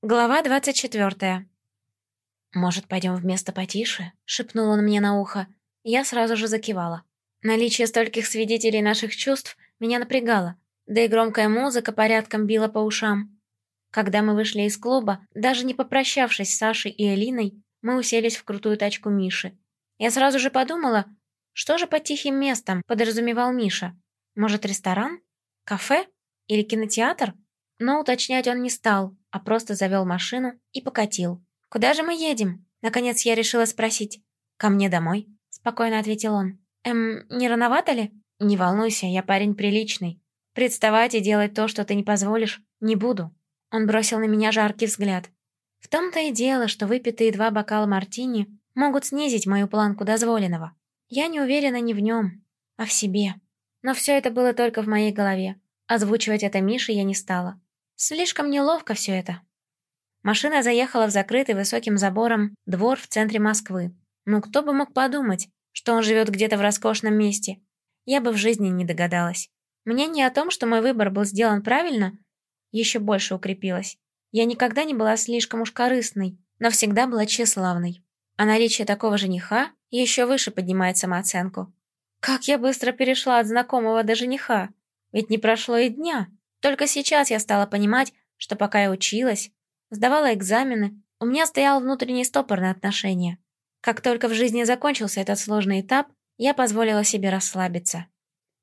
Глава двадцать четвертая. «Может, пойдем в место потише?» — шепнул он мне на ухо. Я сразу же закивала. Наличие стольких свидетелей наших чувств меня напрягало, да и громкая музыка порядком била по ушам. Когда мы вышли из клуба, даже не попрощавшись с Сашей и Элиной, мы уселись в крутую тачку Миши. Я сразу же подумала, что же под тихим местом подразумевал Миша? Может, ресторан? Кафе? Или кинотеатр? Но уточнять он не стал, а просто завел машину и покатил. «Куда же мы едем?» Наконец я решила спросить. «Ко мне домой», — спокойно ответил он. «Эм, не рановато ли?» «Не волнуйся, я парень приличный. Представать и делать то, что ты не позволишь, не буду». Он бросил на меня жаркий взгляд. В том-то и дело, что выпитые два бокала мартини могут снизить мою планку дозволенного. Я не уверена не в нем, а в себе. Но все это было только в моей голове. Озвучивать это Мише я не стала. Слишком неловко все это. Машина заехала в закрытый высоким забором двор в центре Москвы. Ну кто бы мог подумать, что он живет где-то в роскошном месте. Я бы в жизни не догадалась. Мнение о том, что мой выбор был сделан правильно, еще больше укрепилось. Я никогда не была слишком уж корыстной, но всегда была тщеславной. А наличие такого жениха еще выше поднимает самооценку. Как я быстро перешла от знакомого до жениха. Ведь не прошло и дня. Только сейчас я стала понимать, что пока я училась, сдавала экзамены, у меня стоял внутренний стопор на отношения. Как только в жизни закончился этот сложный этап, я позволила себе расслабиться.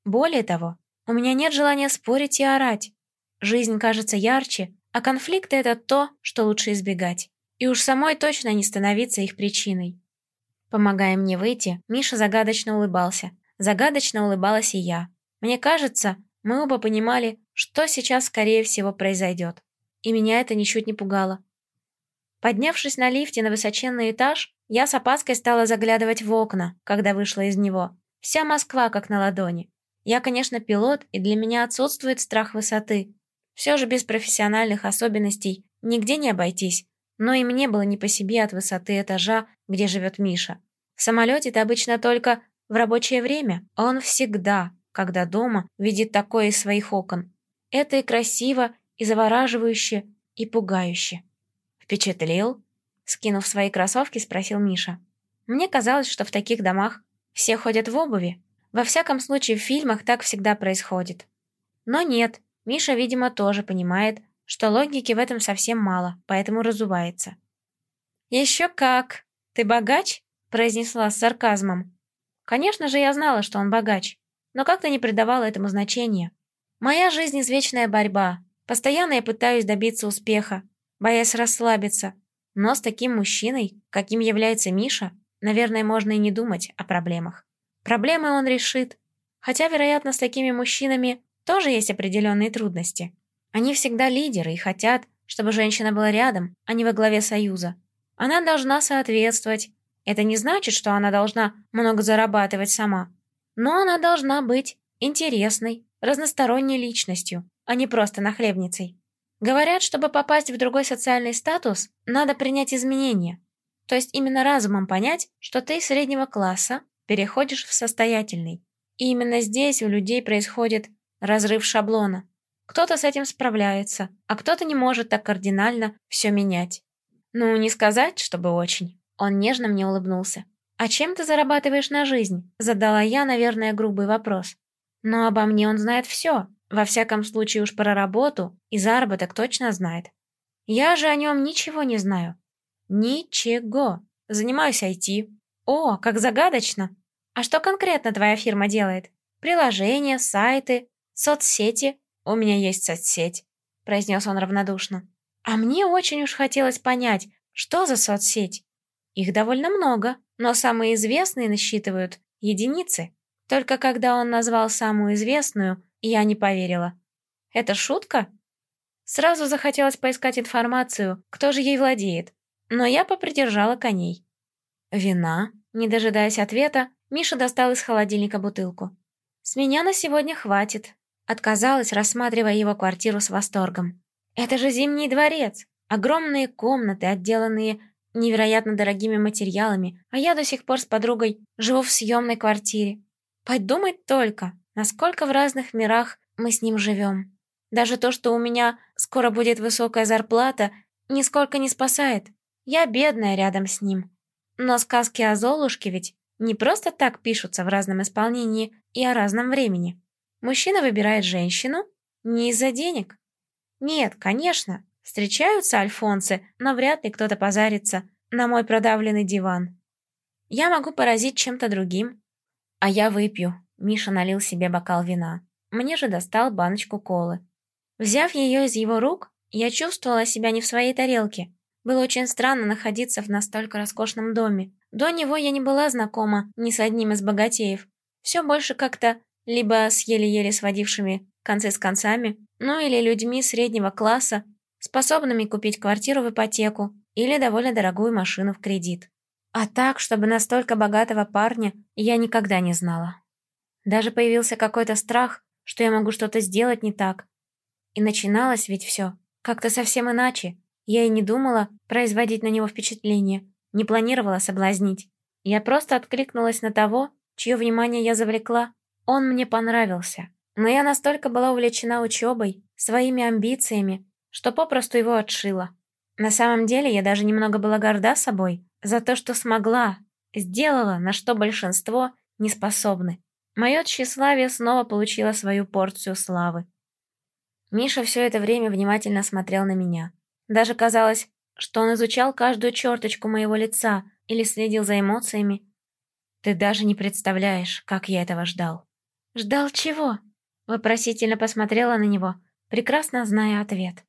Более того, у меня нет желания спорить и орать. Жизнь кажется ярче, а конфликты — это то, что лучше избегать. И уж самой точно не становиться их причиной. Помогая мне выйти, Миша загадочно улыбался. Загадочно улыбалась и я. Мне кажется, мы оба понимали, что сейчас, скорее всего, произойдет. И меня это ничуть не пугало. Поднявшись на лифте на высоченный этаж, я с опаской стала заглядывать в окна, когда вышла из него. Вся Москва как на ладони. Я, конечно, пилот, и для меня отсутствует страх высоты. Все же без профессиональных особенностей нигде не обойтись. Но и мне было не по себе от высоты этажа, где живет Миша. В самолете ты обычно только в рабочее время, а он всегда, когда дома видит такое из своих окон. Это и красиво, и завораживающе, и пугающе. «Впечатлил?» Скинув свои кроссовки, спросил Миша. «Мне казалось, что в таких домах все ходят в обуви. Во всяком случае, в фильмах так всегда происходит. Но нет, Миша, видимо, тоже понимает, что логики в этом совсем мало, поэтому разувается. «Еще как! Ты богач?» – произнесла с сарказмом. Конечно же, я знала, что он богач но как-то не придавала этому значения. Моя жизнь – извечная борьба. Постоянно я пытаюсь добиться успеха, боясь расслабиться. Но с таким мужчиной, каким является Миша, наверное, можно и не думать о проблемах. Проблемы он решит. Хотя, вероятно, с такими мужчинами тоже есть определенные трудности. Они всегда лидеры и хотят, чтобы женщина была рядом, а не во главе союза. Она должна соответствовать. Это не значит, что она должна много зарабатывать сама. Но она должна быть интересной, разносторонней личностью, а не просто нахлебницей. Говорят, чтобы попасть в другой социальный статус, надо принять изменения. То есть именно разумом понять, что ты из среднего класса переходишь в состоятельный. И именно здесь у людей происходит разрыв шаблона. Кто-то с этим справляется, а кто-то не может так кардинально все менять. Ну, не сказать, чтобы очень. Он нежно мне улыбнулся. «А чем ты зарабатываешь на жизнь?» Задала я, наверное, грубый вопрос. Но обо мне он знает все. Во всяком случае уж про работу и заработок точно знает. Я же о нем ничего не знаю. Ничего. Занимаюсь IT. О, как загадочно. А что конкретно твоя фирма делает? Приложения, сайты, соцсети? У меня есть соцсеть, произнес он равнодушно. А мне очень уж хотелось понять, что за соцсеть. Их довольно много, но самые известные насчитывают единицы. Только когда он назвал самую известную, я не поверила. Это шутка? Сразу захотелось поискать информацию, кто же ей владеет, но я попридержала коней. Вина? Не дожидаясь ответа, Миша достал из холодильника бутылку. «С меня на сегодня хватит», — отказалась, рассматривая его квартиру с восторгом. «Это же Зимний дворец! Огромные комнаты, отделанные невероятно дорогими материалами, а я до сих пор с подругой живу в съемной квартире. Подумать только, насколько в разных мирах мы с ним живем. Даже то, что у меня скоро будет высокая зарплата, нисколько не спасает. Я бедная рядом с ним. Но сказки о Золушке ведь не просто так пишутся в разном исполнении и о разном времени. Мужчина выбирает женщину не из-за денег. Нет, конечно, встречаются альфонсы, но вряд ли кто-то позарится на мой продавленный диван. Я могу поразить чем-то другим. А я выпью. Миша налил себе бокал вина. Мне же достал баночку колы. Взяв ее из его рук, я чувствовала себя не в своей тарелке. Было очень странно находиться в настолько роскошном доме. До него я не была знакома ни с одним из богатеев. Все больше как-то либо с еле-еле сводившими концы с концами, ну или людьми среднего класса, способными купить квартиру в ипотеку или довольно дорогую машину в кредит. А так, чтобы настолько богатого парня, я никогда не знала. Даже появился какой-то страх, что я могу что-то сделать не так. И начиналось ведь все как-то совсем иначе. Я и не думала производить на него впечатление, не планировала соблазнить. Я просто откликнулась на того, чье внимание я завлекла. Он мне понравился. Но я настолько была увлечена учебой, своими амбициями, что попросту его отшила. На самом деле я даже немного была горда собой за то, что смогла, сделала, на что большинство не способны. Мое тщеславие снова получило свою порцию славы. Миша все это время внимательно смотрел на меня. Даже казалось, что он изучал каждую черточку моего лица или следил за эмоциями. Ты даже не представляешь, как я этого ждал. «Ждал чего?» Вопросительно посмотрела на него, прекрасно зная ответ.